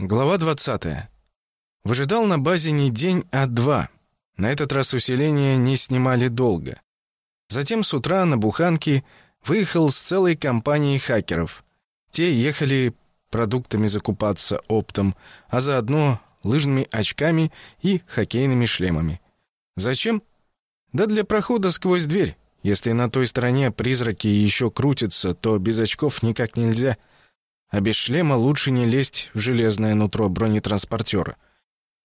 Глава 20. Выжидал на базе не день, а два. На этот раз усиление не снимали долго. Затем с утра на буханке выехал с целой компанией хакеров. Те ехали продуктами закупаться оптом, а заодно лыжными очками и хоккейными шлемами. Зачем? Да для прохода сквозь дверь. Если на той стороне призраки еще крутятся, то без очков никак нельзя — а без шлема лучше не лезть в железное нутро бронетранспортера,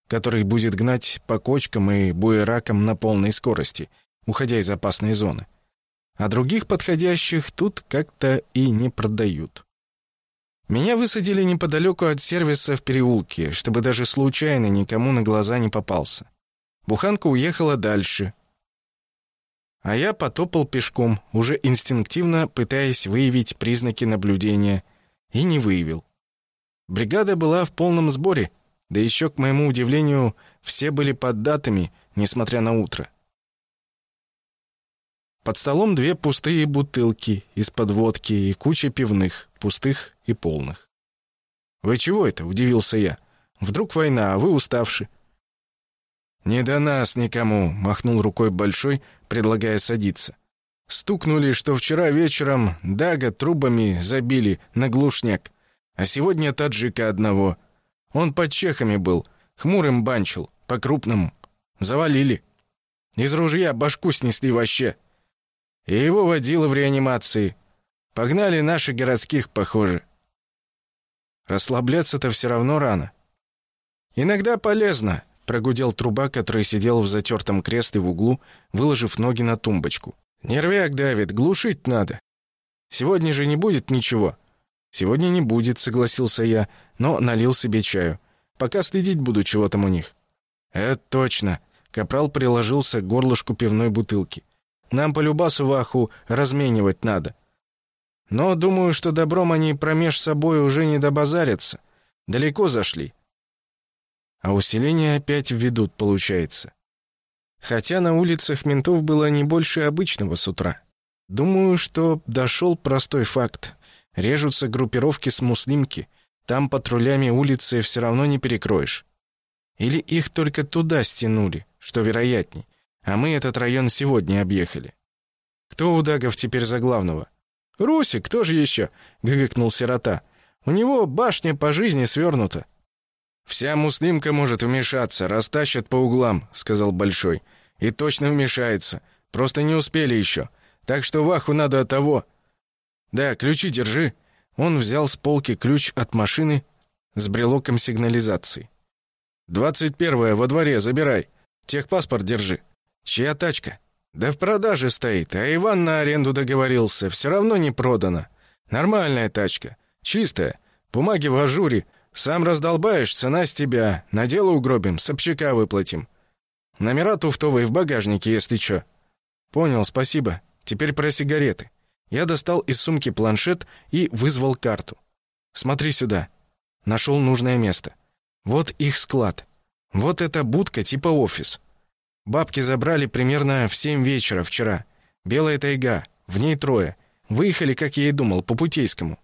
который будет гнать по кочкам и буеракам на полной скорости, уходя из опасной зоны. А других подходящих тут как-то и не продают. Меня высадили неподалеку от сервиса в переулке, чтобы даже случайно никому на глаза не попался. Буханка уехала дальше. А я потопал пешком, уже инстинктивно пытаясь выявить признаки наблюдения – и не выявил. Бригада была в полном сборе, да еще, к моему удивлению, все были под датами, несмотря на утро. Под столом две пустые бутылки из-под водки и куча пивных, пустых и полных. «Вы чего это?» — удивился я. «Вдруг война, а вы уставши». «Не до нас никому», — махнул рукой Большой, предлагая садиться. Стукнули, что вчера вечером Дага трубами забили на глушняк, а сегодня таджика одного. Он под чехами был, хмурым банчил, по-крупному. Завалили. Из ружья башку снесли вообще. И его водило в реанимации. Погнали наши городских, похоже. Расслабляться-то все равно рано. Иногда полезно, прогудел труба, который сидел в затертом кресле в углу, выложив ноги на тумбочку. Нервяк давит, глушить надо. Сегодня же не будет ничего. Сегодня не будет, согласился я, но налил себе чаю. Пока следить буду, чего там у них. Это точно. Капрал приложился к горлышку пивной бутылки. Нам по любасу ваху разменивать надо. Но думаю, что добром они промеж собой уже не добазарятся. Далеко зашли. А усиление опять введут, получается. Хотя на улицах ментов было не больше обычного с утра. Думаю, что дошел простой факт. Режутся группировки с муслимки. Там патрулями улицы все равно не перекроешь. Или их только туда стянули, что вероятней. А мы этот район сегодня объехали. Кто у Дагов теперь за главного? Русик, кто же еще? гыгыкнул сирота. У него башня по жизни свернута. Вся муслимка может вмешаться, растащат по углам, сказал большой. И точно вмешается. Просто не успели еще. Так что Ваху надо от того. Да, ключи держи. Он взял с полки ключ от машины с брелоком сигнализации. «Двадцать первое, во дворе, забирай. Техпаспорт держи». «Чья тачка?» «Да в продаже стоит, а Иван на аренду договорился. Все равно не продано. Нормальная тачка. Чистая. Бумаги в ажуре. Сам раздолбаешь, цена с тебя. На дело угробим, с общака выплатим. Номера туфтовые в багажнике, если чё». «Понял, спасибо. Теперь про сигареты». Я достал из сумки планшет и вызвал карту. «Смотри сюда». Нашел нужное место. Вот их склад. Вот эта будка типа офис. Бабки забрали примерно в семь вечера вчера. Белая тайга, в ней трое. Выехали, как я и думал, по Путейскому.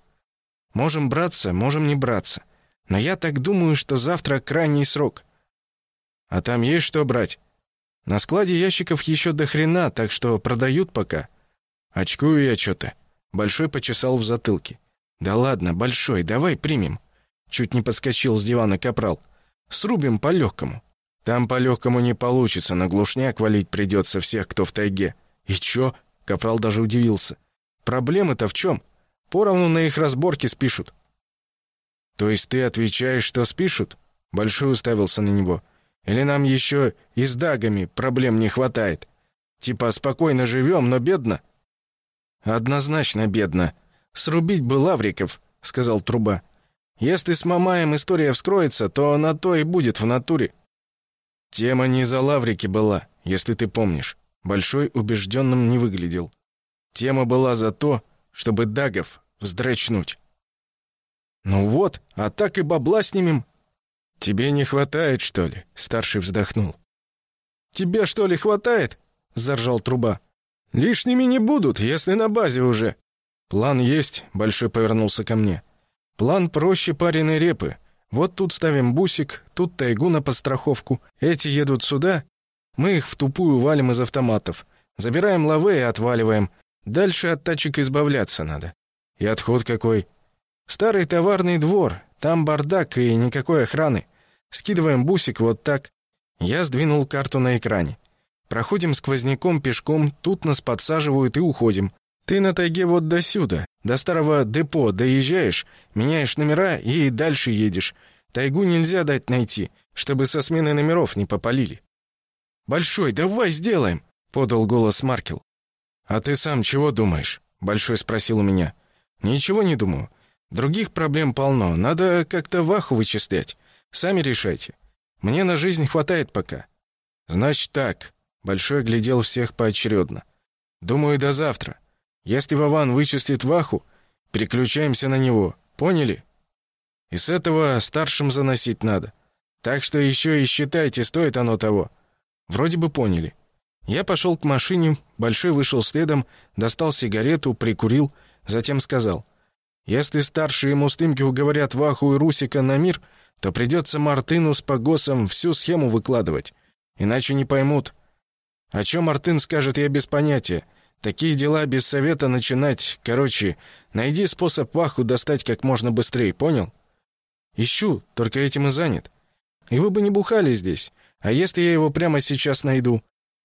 Можем браться, можем не браться. Но я так думаю, что завтра крайний срок. А там есть что брать? На складе ящиков еще до хрена, так что продают пока. Очкую я что-то. Большой почесал в затылке. Да ладно, Большой, давай примем. Чуть не подскочил с дивана капрал. Срубим по-легкому. Там по-легкому не получится, на глушняк валить придется всех, кто в тайге. И чё? Капрал даже удивился. Проблема-то в чем? Поровну на их разборки спишут. То есть ты отвечаешь, что спишут? Большой уставился на него. Или нам еще и с дагами проблем не хватает? Типа спокойно живем, но бедно?» «Однозначно бедно. Срубить бы лавриков», — сказал Труба. «Если с Мамаем история вскроется, то на то и будет в натуре». Тема не за лаврики была, если ты помнишь. Большой убежденным не выглядел. Тема была за то, чтобы дагов вздрачнуть. «Ну вот, а так и бабла снимем, «Тебе не хватает, что ли?» — старший вздохнул. «Тебе, что ли, хватает?» — заржал труба. «Лишними не будут, если на базе уже». «План есть», — Большой повернулся ко мне. «План проще пареной репы. Вот тут ставим бусик, тут тайгу на подстраховку. Эти едут сюда, мы их в тупую валим из автоматов. Забираем лавы и отваливаем. Дальше от тачек избавляться надо. И отход какой? Старый товарный двор, там бардак и никакой охраны. Скидываем бусик вот так. Я сдвинул карту на экране. Проходим сквозняком пешком, тут нас подсаживают и уходим. Ты на тайге вот до сюда, до старого депо доезжаешь, меняешь номера и дальше едешь. Тайгу нельзя дать найти, чтобы со смены номеров не попалили. «Большой, давай сделаем!» — подал голос Маркел. «А ты сам чего думаешь?» — Большой спросил у меня. «Ничего не думаю. Других проблем полно, надо как-то ваху вычислять. Сами решайте. Мне на жизнь хватает пока». «Значит так», — Большой глядел всех поочередно. «Думаю, до завтра. Если Вован вычислит Ваху, переключаемся на него. Поняли? И с этого старшим заносить надо. Так что еще и считайте, стоит оно того. Вроде бы поняли. Я пошел к машине, Большой вышел следом, достал сигарету, прикурил, затем сказал. «Если старшие мустымки уговорят Ваху и Русика на мир, то придется Мартыну с Погосом всю схему выкладывать. Иначе не поймут. О чем Мартын скажет, я без понятия. Такие дела без совета начинать. Короче, найди способ Ваху достать как можно быстрее, понял? Ищу, только этим и занят. И вы бы не бухали здесь. А если я его прямо сейчас найду?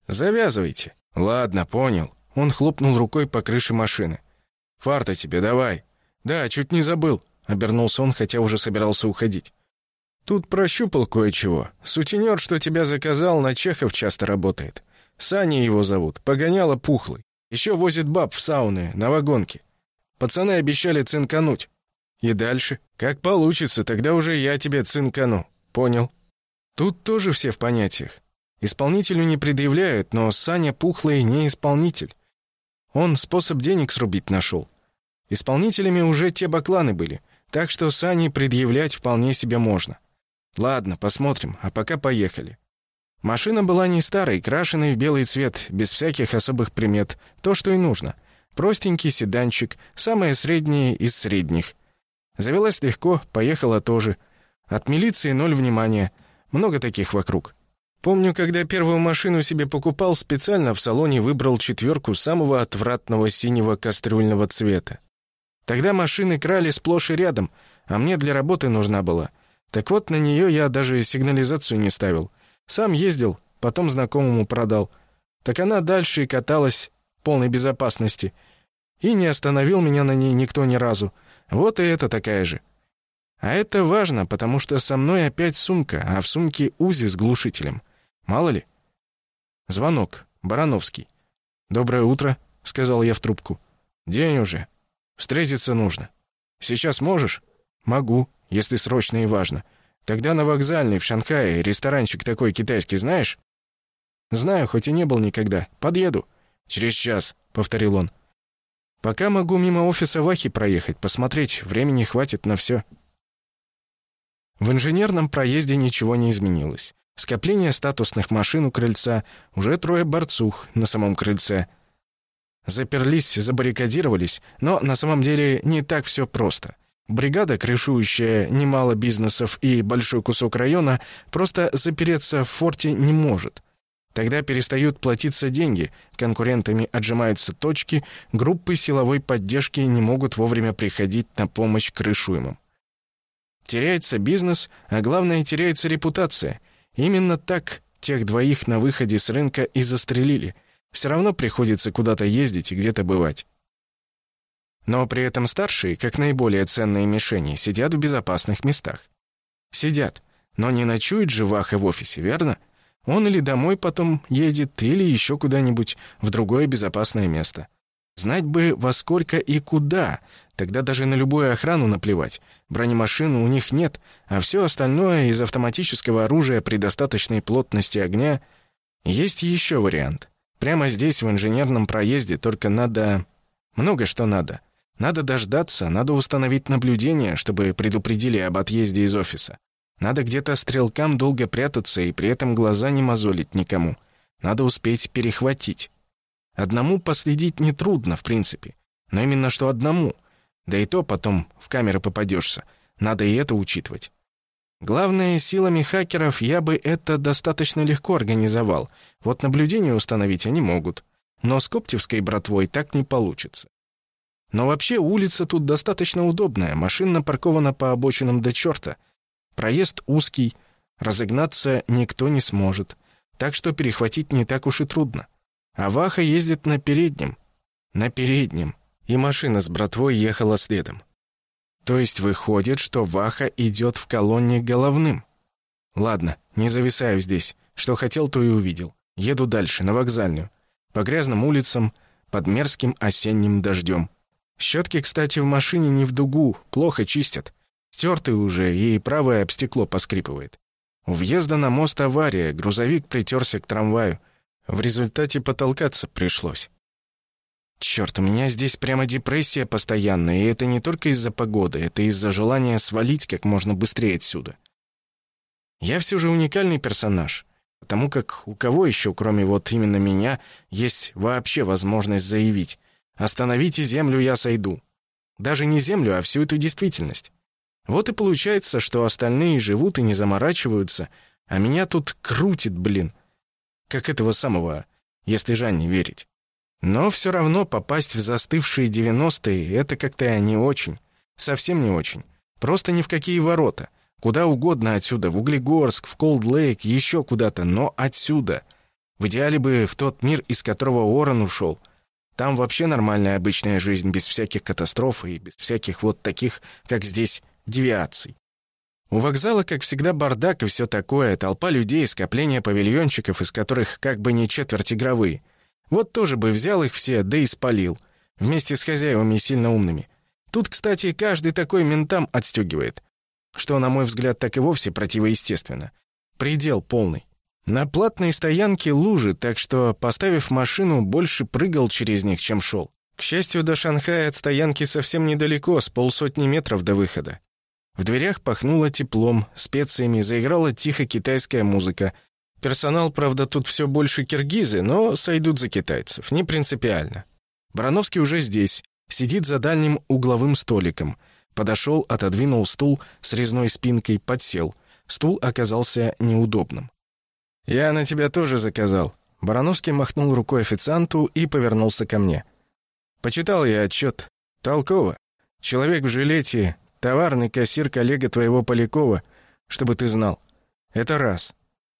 Завязывайте. Ладно, понял. Он хлопнул рукой по крыше машины. Фарта тебе давай. Да, чуть не забыл. Обернулся он, хотя уже собирался уходить. Тут прощупал кое-чего. Сутенер, что тебя заказал, на Чехов часто работает. Саня его зовут, погоняло пухлый. Еще возит баб в сауны, на вагонке. Пацаны обещали цинкануть. И дальше? Как получится, тогда уже я тебе цинкану. Понял? Тут тоже все в понятиях. Исполнителю не предъявляют, но Саня Пухлый не исполнитель. Он способ денег срубить нашел. Исполнителями уже те бакланы были, так что Сане предъявлять вполне себе можно. Ладно, посмотрим, а пока поехали. Машина была не старой, крашеной в белый цвет, без всяких особых примет. То, что и нужно. Простенький седанчик, самое среднее из средних. Завелась легко, поехала тоже. От милиции ноль внимания. Много таких вокруг. Помню, когда первую машину себе покупал, специально в салоне выбрал четверку самого отвратного синего кастрюльного цвета. Тогда машины крали сплошь и рядом, а мне для работы нужна была. Так вот, на нее я даже сигнализацию не ставил. Сам ездил, потом знакомому продал. Так она дальше и каталась в полной безопасности. И не остановил меня на ней никто ни разу. Вот и это такая же. А это важно, потому что со мной опять сумка, а в сумке УЗИ с глушителем. Мало ли. Звонок. Барановский. «Доброе утро», — сказал я в трубку. «День уже. Встретиться нужно. Сейчас можешь?» «Могу, если срочно и важно. Тогда на вокзальной в Шанхае ресторанчик такой китайский знаешь? Знаю, хоть и не был никогда. Подъеду. Через час, повторил он. Пока могу мимо офиса Вахи проехать, посмотреть, времени хватит на все. В инженерном проезде ничего не изменилось. Скопление статусных машин у крыльца, уже трое борцух на самом крыльце. Заперлись, забаррикадировались, но на самом деле не так все просто. Бригада, крышующая немало бизнесов и большой кусок района, просто запереться в форте не может. Тогда перестают платиться деньги, конкурентами отжимаются точки, группы силовой поддержки не могут вовремя приходить на помощь крышуемым. Теряется бизнес, а главное теряется репутация. Именно так тех двоих на выходе с рынка и застрелили. Все равно приходится куда-то ездить и где-то бывать. Но при этом старшие, как наиболее ценные мишени, сидят в безопасных местах. Сидят, но не ночует же Ваха в офисе, верно? Он или домой потом едет, или еще куда-нибудь в другое безопасное место. Знать бы, во сколько и куда, тогда даже на любую охрану наплевать. Бронемашины у них нет, а все остальное из автоматического оружия при достаточной плотности огня. Есть еще вариант. Прямо здесь, в инженерном проезде, только надо... Много что надо. Надо дождаться, надо установить наблюдение, чтобы предупредили об отъезде из офиса. Надо где-то стрелкам долго прятаться и при этом глаза не мозолить никому. Надо успеть перехватить. Одному последить нетрудно, в принципе. Но именно что одному. Да и то потом в камеры попадешься. Надо и это учитывать. Главное, силами хакеров я бы это достаточно легко организовал. Вот наблюдение установить они могут. Но с Коптевской братвой так не получится. Но вообще улица тут достаточно удобная, машина напаркована по обочинам до черта. Проезд узкий, разогнаться никто не сможет, так что перехватить не так уж и трудно. А Ваха ездит на переднем. На переднем. И машина с братвой ехала следом. То есть выходит, что Ваха идет в колонне головным. Ладно, не зависаю здесь. Что хотел, то и увидел. Еду дальше, на вокзальную. По грязным улицам, под мерзким осенним дождем. Щетки, кстати, в машине не в дугу, плохо чистят. Стертые уже, и правое об стекло поскрипывает. У въезда на мост авария, грузовик притерся к трамваю. В результате потолкаться пришлось. Черт, у меня здесь прямо депрессия постоянная, и это не только из-за погоды, это из-за желания свалить как можно быстрее отсюда. Я все же уникальный персонаж, потому как у кого еще, кроме вот именно меня, есть вообще возможность заявить «Остановите землю, я сойду». Даже не землю, а всю эту действительность. Вот и получается, что остальные живут и не заморачиваются, а меня тут крутит, блин. Как этого самого, если Жанне верить. Но все равно попасть в застывшие девяностые — это как-то не очень. Совсем не очень. Просто ни в какие ворота. Куда угодно отсюда, в Углегорск, в Колд-Лейк, еще куда-то, но отсюда. В идеале бы в тот мир, из которого Уоррен ушел. Там вообще нормальная обычная жизнь, без всяких катастроф и без всяких вот таких, как здесь, девиаций. У вокзала, как всегда, бардак и все такое, толпа людей, скопление павильончиков, из которых как бы не четверть игровые. Вот тоже бы взял их все, да и спалил. Вместе с хозяевами сильно умными. Тут, кстати, каждый такой ментам отстегивает. Что, на мой взгляд, так и вовсе противоестественно. Предел полный. На платной стоянке лужи, так что, поставив машину, больше прыгал через них, чем шел. К счастью, до Шанхая от стоянки совсем недалеко, с полсотни метров до выхода. В дверях пахнуло теплом, специями, заиграла тихо китайская музыка. Персонал, правда, тут все больше киргизы, но сойдут за китайцев, не принципиально. Барановский уже здесь, сидит за дальним угловым столиком. Подошел, отодвинул стул с резной спинкой, подсел. Стул оказался неудобным. «Я на тебя тоже заказал». Барановский махнул рукой официанту и повернулся ко мне. «Почитал я отчет. Толково. Человек в жилете, Товарный кассир коллега твоего Полякова, чтобы ты знал. Это раз.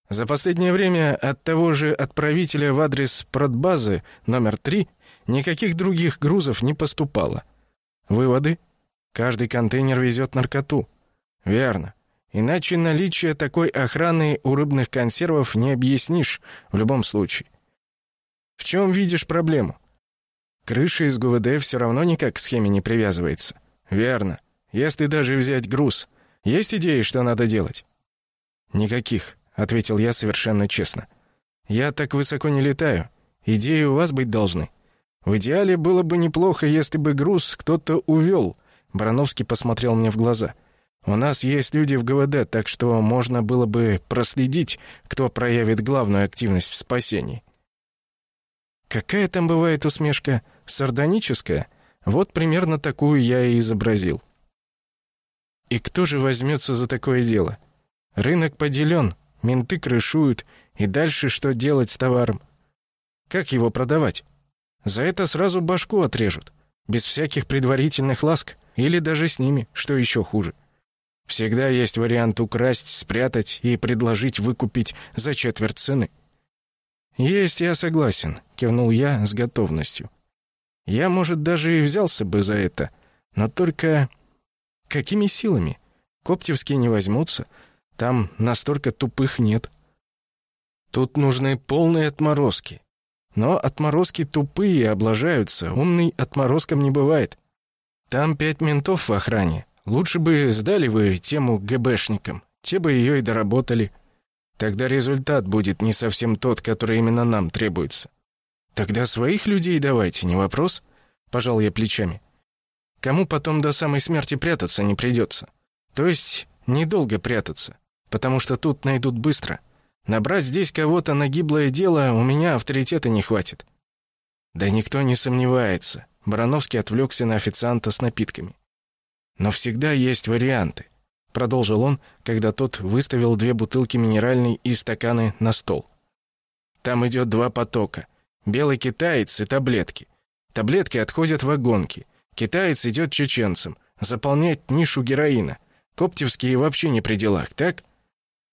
За последнее время от того же отправителя в адрес продбазы номер три никаких других грузов не поступало. Выводы? Каждый контейнер везет наркоту. Верно. Иначе наличие такой охраны у рыбных консервов не объяснишь в любом случае. В чем видишь проблему? Крыша из ГУВД все равно никак к схеме не привязывается. Верно. Если даже взять груз, есть идеи, что надо делать?» «Никаких», — ответил я совершенно честно. «Я так высоко не летаю. Идеи у вас быть должны. В идеале было бы неплохо, если бы груз кто-то увел». Барановский посмотрел мне в глаза. «У нас есть люди в ГВД, так что можно было бы проследить, кто проявит главную активность в спасении». Какая там бывает усмешка? Сардоническая? Вот примерно такую я и изобразил. И кто же возьмется за такое дело? Рынок поделен, менты крышуют, и дальше что делать с товаром? Как его продавать? За это сразу башку отрежут, без всяких предварительных ласк, или даже с ними, что еще хуже. Всегда есть вариант украсть, спрятать и предложить выкупить за четверть цены. «Есть, я согласен», — кивнул я с готовностью. «Я, может, даже и взялся бы за это, но только Какими силами? Коптевские не возьмутся. Там настолько тупых нет. Тут нужны полные отморозки. Но отморозки тупые и облажаются. Умный отморозком не бывает. Там пять ментов в охране. Лучше бы сдали вы тему ГБшникам. Те бы ее и доработали. Тогда результат будет не совсем тот, который именно нам требуется. Тогда своих людей давайте, не вопрос. Пожал я плечами. Кому потом до самой смерти прятаться не придется. То есть недолго прятаться, потому что тут найдут быстро. Набрать здесь кого-то на гиблое дело у меня авторитета не хватит. Да никто не сомневается. Барановский отвлекся на официанта с напитками. Но всегда есть варианты. продолжил он, когда тот выставил две бутылки минеральной и стаканы на стол. Там идет два потока. Белый китаец и таблетки. Таблетки отходят в вагонки. Китаец идет чеченцам, заполнять нишу героина. Коптевские вообще не при делах, так?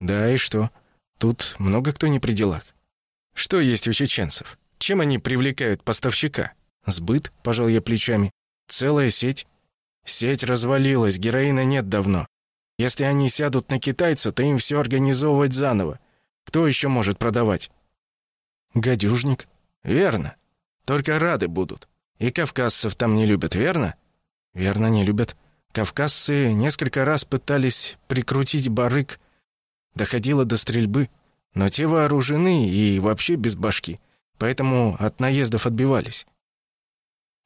Да, и что? Тут много кто не при делах. Что есть у чеченцев? Чем они привлекают поставщика? Сбыт, пожал я плечами. Целая сеть. Сеть развалилась, героина нет давно. Если они сядут на китайца, то им все организовывать заново. Кто еще может продавать? Гадюжник. Верно. Только рады будут. И кавказцев там не любят, верно? Верно, не любят. Кавказцы несколько раз пытались прикрутить барык. Доходило до стрельбы. Но те вооружены и вообще без башки. Поэтому от наездов отбивались.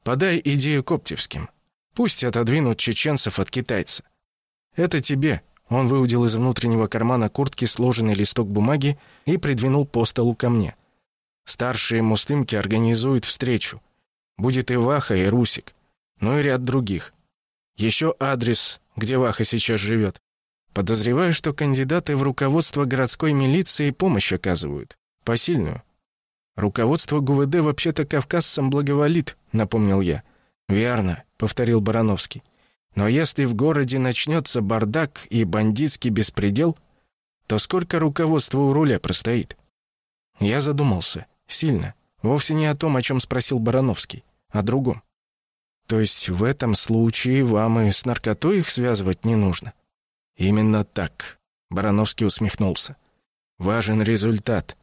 Подай идею Коптевским. Пусть отодвинут чеченцев от китайца. Это тебе. Он выудил из внутреннего кармана куртки сложенный листок бумаги и придвинул по столу ко мне. Старшие муслимки организуют встречу. Будет и Ваха, и Русик. Ну и ряд других. Еще адрес, где Ваха сейчас живет. Подозреваю, что кандидаты в руководство городской милиции помощь оказывают. Посильную. Руководство ГУВД вообще-то кавказцам благоволит, напомнил я. Верно, повторил Барановский. Но если в городе начнется бардак и бандитский беспредел, то сколько руководства у руля простоит? Я задумался. Сильно. Вовсе не о том, о чем спросил Барановский, а о другом. То есть в этом случае вам и с наркотой их связывать не нужно? Именно так. Барановский усмехнулся. Важен результат.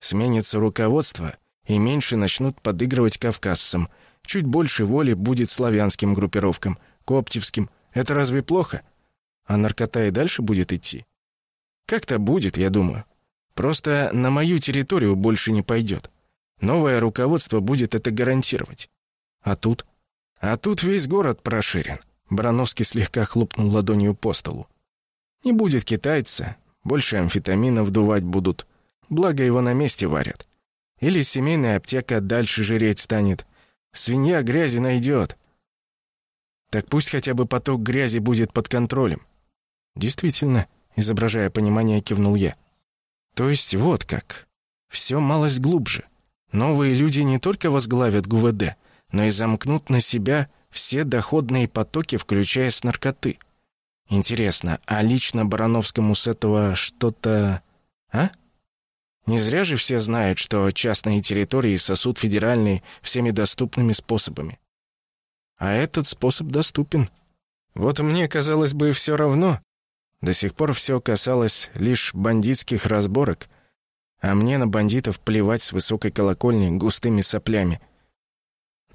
Сменится руководство, и меньше начнут подыгрывать кавказцам. Чуть больше воли будет славянским группировкам, коптевским. Это разве плохо? А наркота и дальше будет идти? Как-то будет, я думаю. Просто на мою территорию больше не пойдет. Новое руководство будет это гарантировать. А тут? А тут весь город проширен. Барановский слегка хлопнул ладонью по столу. Не будет китайца, больше амфетаминов дувать будут благо его на месте варят. Или семейная аптека дальше жреть станет. Свинья грязи найдет. Так пусть хотя бы поток грязи будет под контролем. Действительно, изображая понимание, кивнул я. То есть вот как. Все малость глубже. Новые люди не только возглавят ГУВД, но и замкнут на себя все доходные потоки, включая с наркоты. Интересно, а лично Барановскому с этого что-то... А? Не зря же все знают, что частные территории сосут федеральные всеми доступными способами. А этот способ доступен. Вот мне, казалось бы, все равно. До сих пор все касалось лишь бандитских разборок, а мне на бандитов плевать с высокой колокольни густыми соплями.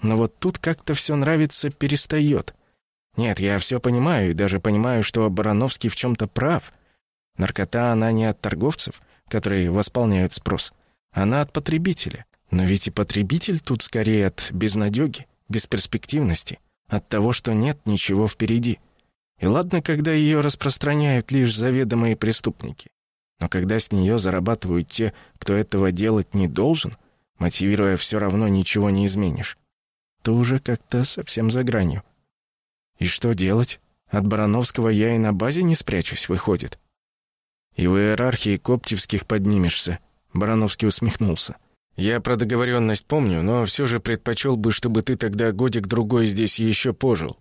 Но вот тут как-то все нравится перестает. Нет, я все понимаю, и даже понимаю, что Барановский в чем-то прав. Наркота, она не от торговцев — которые восполняют спрос. Она от потребителя. Но ведь и потребитель тут скорее от безнадёги, бесперспективности, от того, что нет ничего впереди. И ладно, когда ее распространяют лишь заведомые преступники. Но когда с нее зарабатывают те, кто этого делать не должен, мотивируя все равно ничего не изменишь, то уже как-то совсем за гранью. И что делать? От Барановского я и на базе не спрячусь, выходит. И в иерархии коптевских поднимешься», — Барановский усмехнулся. «Я про договоренность помню, но все же предпочел бы, чтобы ты тогда годик-другой здесь еще пожил.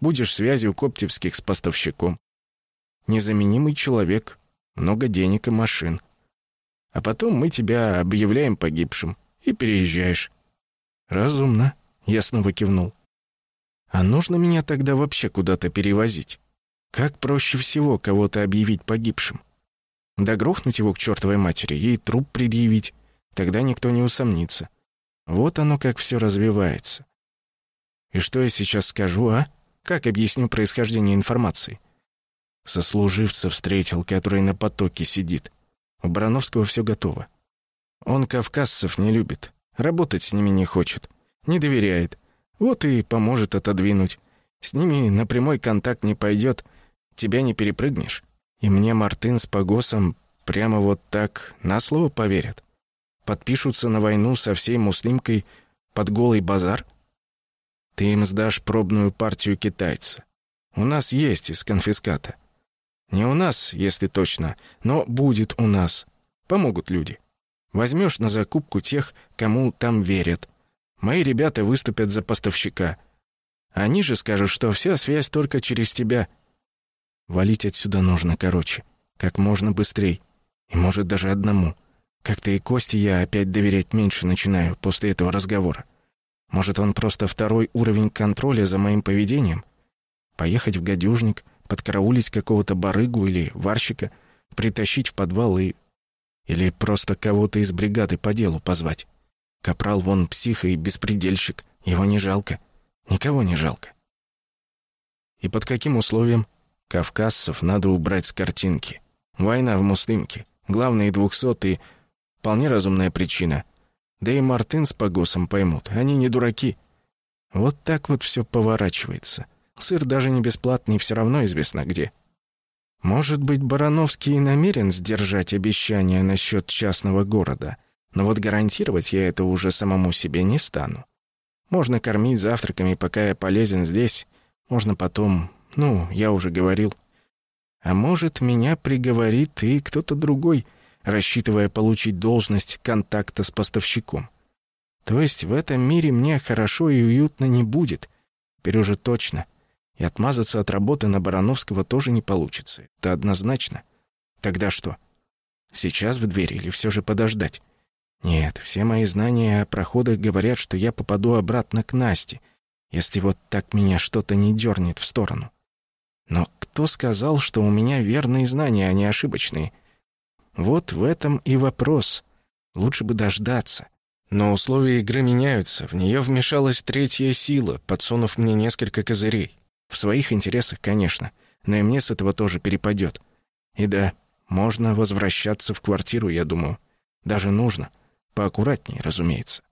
Будешь связью коптевских с поставщиком. Незаменимый человек, много денег и машин. А потом мы тебя объявляем погибшим и переезжаешь». «Разумно», — я снова кивнул. «А нужно меня тогда вообще куда-то перевозить? Как проще всего кого-то объявить погибшим?» Да грохнуть его к чертовой матери и труп предъявить. Тогда никто не усомнится. Вот оно как все развивается. И что я сейчас скажу, а? Как объясню происхождение информации? Сослуживца встретил, который на потоке сидит. У Барановского все готово. Он кавказцев не любит, работать с ними не хочет, не доверяет. Вот и поможет отодвинуть. С ними на прямой контакт не пойдет, тебя не перепрыгнешь. И мне Мартын с Погосом прямо вот так на слово поверят? Подпишутся на войну со всей муслимкой под голый базар? Ты им сдашь пробную партию китайца. У нас есть из конфиската. Не у нас, если точно, но будет у нас. Помогут люди. Возьмешь на закупку тех, кому там верят. Мои ребята выступят за поставщика. Они же скажут, что вся связь только через тебя. Валить отсюда нужно, короче. Как можно быстрей. И может даже одному. Как-то и Косте я опять доверять меньше начинаю после этого разговора. Может, он просто второй уровень контроля за моим поведением? Поехать в гадюжник, подкараулить какого-то барыгу или варщика, притащить в подвал и... Или просто кого-то из бригады по делу позвать. Капрал вон псих и беспредельщик, его не жалко. Никого не жалко. И под каким условием? Кавказцев надо убрать с картинки. Война в Муслимке. Главные двухсотые. Вполне разумная причина. Да и Мартын с Погосом поймут. Они не дураки. Вот так вот все поворачивается. Сыр даже не бесплатный, все равно известно где. Может быть, Барановский и намерен сдержать обещание насчет частного города, но вот гарантировать я это уже самому себе не стану. Можно кормить завтраками, пока я полезен здесь, можно потом, ну, я уже говорил. А может, меня приговорит и кто-то другой, рассчитывая получить должность контакта с поставщиком. То есть в этом мире мне хорошо и уютно не будет, теперь уже точно — и отмазаться от работы на Барановского тоже не получится. Это однозначно. Тогда что? Сейчас в дверь или все же подождать? Нет, все мои знания о проходах говорят, что я попаду обратно к Насте, если вот так меня что-то не дернет в сторону. Но кто сказал, что у меня верные знания, а не ошибочные? Вот в этом и вопрос. Лучше бы дождаться. Но условия игры меняются. В нее вмешалась третья сила, подсунув мне несколько козырей. В своих интересах, конечно, но и мне с этого тоже перепадет. И да, можно возвращаться в квартиру, я думаю. Даже нужно. Поаккуратнее, разумеется.